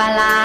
bala